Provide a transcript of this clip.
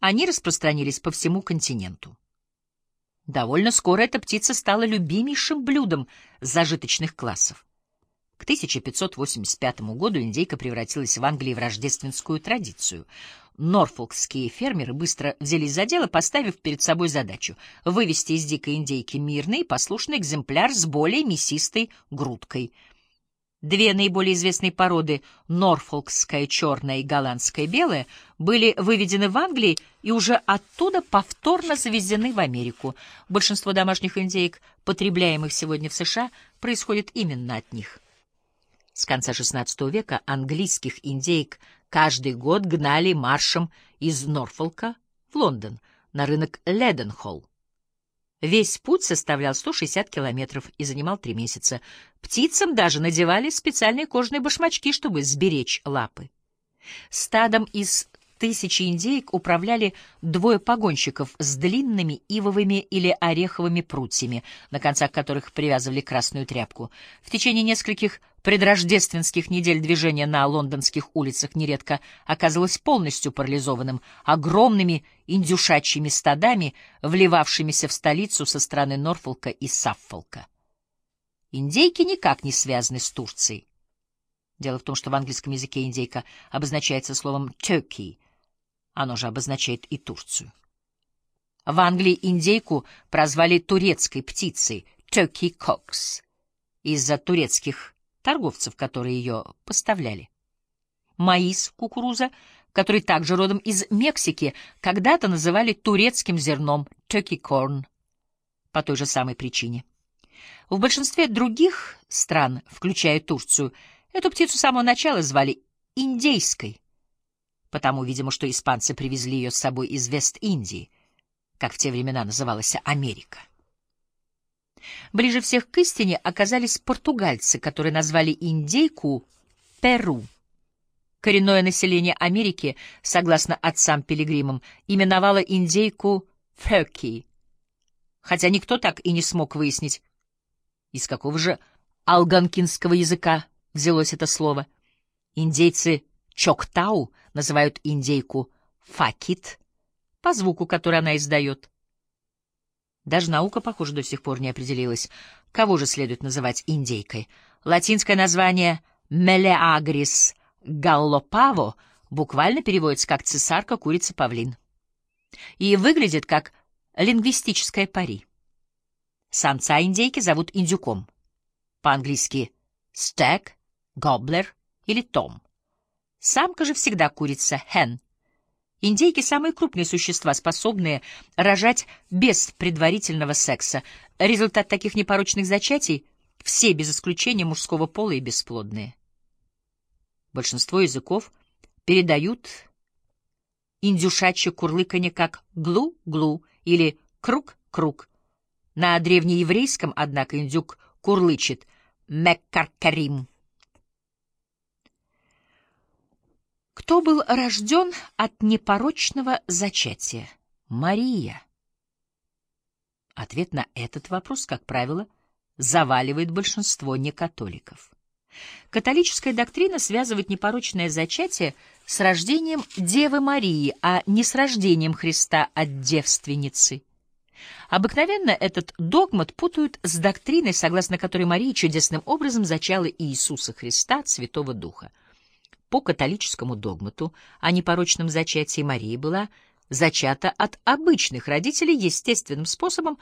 Они распространились по всему континенту. Довольно скоро эта птица стала любимейшим блюдом зажиточных классов. К 1585 году индейка превратилась в Англии в рождественскую традицию. Норфолкские фермеры быстро взялись за дело, поставив перед собой задачу вывести из дикой индейки мирный послушный экземпляр с более мясистой грудкой — Две наиболее известные породы, норфолкская черная и голландская белая, были выведены в Англии и уже оттуда повторно завезены в Америку. Большинство домашних индейок, потребляемых сегодня в США, происходит именно от них. С конца XVI века английских индейок каждый год гнали маршем из Норфолка в Лондон на рынок Леденхолл. Весь путь составлял 160 километров и занимал три месяца. Птицам даже надевали специальные кожаные башмачки, чтобы сберечь лапы. Стадом из тысячи индейок управляли двое погонщиков с длинными ивовыми или ореховыми прутьями, на концах которых привязывали красную тряпку. В течение нескольких предрождественских недель движение на лондонских улицах нередко оказывалось полностью парализованным огромными индюшачьими стадами, вливавшимися в столицу со стороны Норфолка и Саффолка. Индейки никак не связаны с Турцией. Дело в том, что в английском языке индейка обозначается словом «turkey», оно же обозначает и Турцию. В Англии индейку прозвали турецкой птицей «turkey cox» из-за турецких торговцев, которые ее поставляли. Маис, кукуруза, который также родом из Мексики, когда-то называли турецким зерном turkey corn по той же самой причине. В большинстве других стран, включая Турцию, эту птицу с самого начала звали индейской, потому, видимо, что испанцы привезли ее с собой из Вест-Индии, как в те времена называлась Америка. Ближе всех к истине оказались португальцы, которые назвали индейку Перу. Коренное население Америки, согласно отцам-пилигримам, именовало индейку Ферки, хотя никто так и не смог выяснить, из какого же алганкинского языка взялось это слово. Индейцы Чоктау называют индейку факит по звуку, который она издает. Даже наука, похоже, до сих пор не определилась, кого же следует называть индейкой. Латинское название «мелеагрис галлопаво» буквально переводится как «цесарка, курица, павлин» и выглядит как лингвистическое пари. Самца индейки зовут индюком, по-английски «стек», «гоблер» или «том». Самка же всегда курица, hen. Индейки — самые крупные существа, способные рожать без предварительного секса. Результат таких непорочных зачатий — все, без исключения мужского пола, и бесплодные. Большинство языков передают индюшачье курлыканье как «глу-глу» или «круг-круг». На древнееврейском, однако, индюк курлычет «меккаркарим». Кто был рожден от непорочного зачатия? Мария. Ответ на этот вопрос, как правило, заваливает большинство некатоликов. Католическая доктрина связывает непорочное зачатие с рождением Девы Марии, а не с рождением Христа от девственницы. Обыкновенно этот догмат путают с доктриной, согласно которой Мария чудесным образом зачала Иисуса Христа от Святого Духа. По католическому догмату о непорочном зачатии Марии была зачата от обычных родителей естественным способом